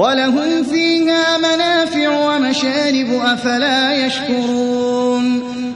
وَلَهُمْ فِيهَا مَنَافِعُ وَمَشَارِبُ ۖ أَفَلَا يَشْكُرُونَ